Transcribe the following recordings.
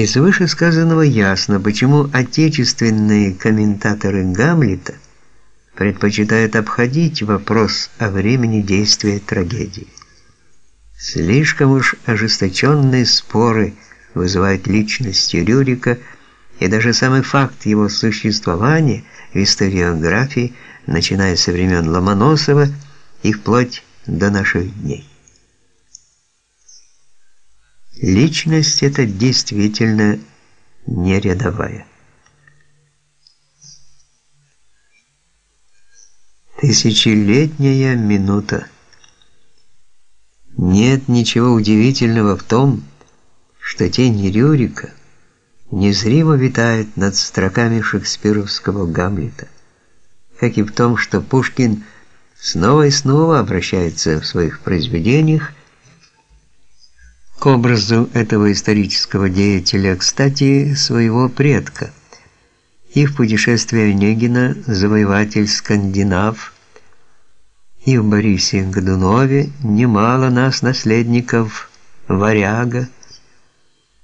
Из вышесказанного ясно, почему отечественные комментаторы Гамлета предпочитают обходить вопрос о времени действия трагедии. Слишком уж ожесточенные споры вызывают личность Рюрика, и даже самый факт его существования в историографии, начиная со времен Ломоносова и вплоть до наших дней. Личность эта действительно не рядовая. Тысячелетняя минута. Нет ничего удивительного в том, что тень Рюрика незримо витает над строками шекспировского Гамлета, как и в том, что Пушкин снова и снова обращается в своих произведениях к образу этого исторического деятеля, кстати, своего предка. И в путешествии Онегина «Завоеватель Скандинав» и в Борисе Годунове немало нас, наследников Варяга,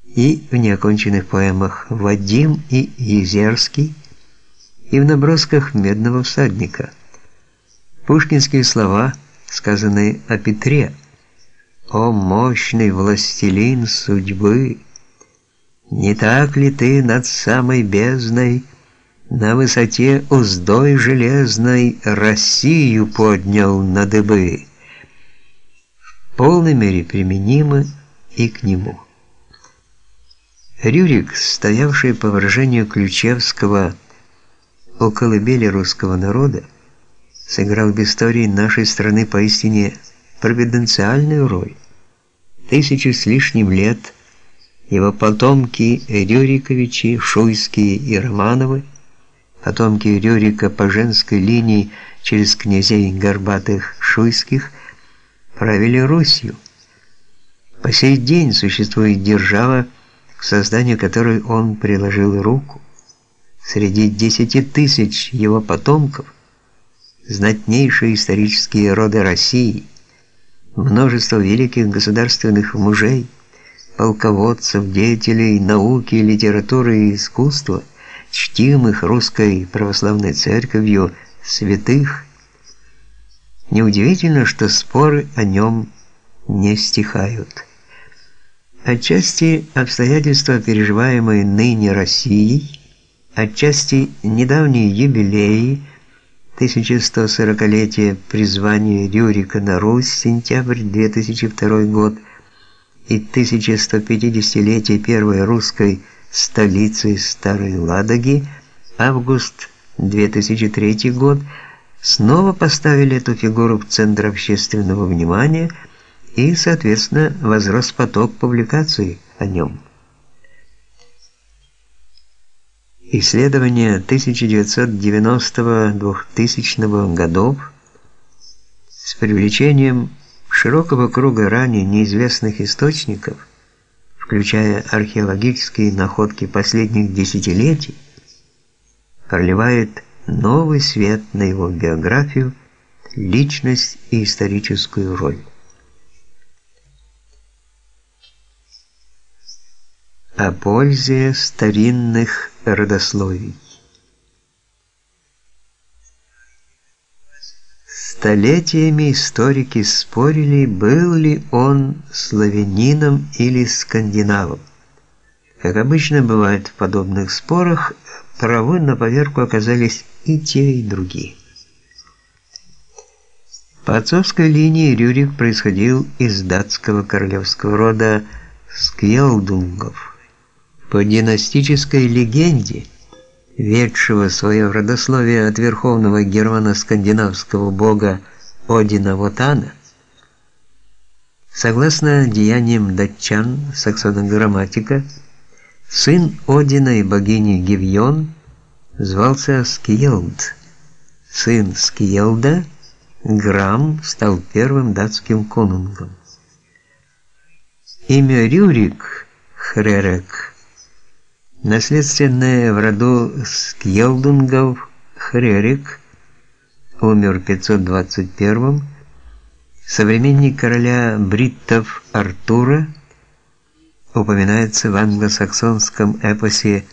и в неоконченных поэмах «Вадим» и «Езерский», и в набросках «Медного всадника». Пушкинские слова, сказанные о Петре – о мощный властелин судьбы, не так ли ты над самой бездной, на высоте уздой железной Россию поднял на дыбы? В полной мере применимы и к нему. Рюрик, стоявший по выражению Ключевского о колыбели русского народа, сыграл в истории нашей страны поистине провиденциальную роль. Тысячи с лишним лет его потомки Рюриковичи, Шуйские и Романовы, потомки Рюрика по женской линии через князей Горбатых Шуйских, правили Русью. По сей день существует держава, к созданию которой он приложил руку. Среди десяти тысяч его потомков знатнейшие исторические роды России – множество великих государственных мужей, полководцев, деятелей науки, литературы и искусства, чтимых русской православной церковью святых. Неудивительно, что споры о нем не стихают. Отчасти обстоятельства, переживаемые ныне Россией, отчасти недавние юбилеи – 1140-летие призвания Рюрика на Русь, сентябрь 2002 год, и 1150-летие первой русской столицы Старой Ладоги, август 2003 год, снова поставили эту фигуру в центр общественного внимания и, соответственно, возрос поток публикаций о нем. Исследования 1990-2000 годов с привлечением широкого круга ранее неизвестных источников, включая археологические находки последних десятилетий, проливает новый свет на его биографию, личность и историческую роль. О пользе старинных родословий. Столетиями историки спорили, был ли он славянином или скандинавом. Как обычно бывает в подобных спорах, правы на поверку оказались и те, и другие. По отцовской линии Рюрик происходил из датского королевского рода Скьелдунгов по династической легенде, ведшего свое родословие от верховного германо-скандинавского бога Одина Вотана, согласно деяниям датчан саксонограмматика, сын Одина и богини Гивьон звался Скиелд. Сын Скиелда, Грам, стал первым датским конунгом. Имя Рюрик, Хререк, Наследственное в роду Скьелдунгов Хрерик умер в 521 современник короля бриттов Артура упоминается в англосаксонском эпосе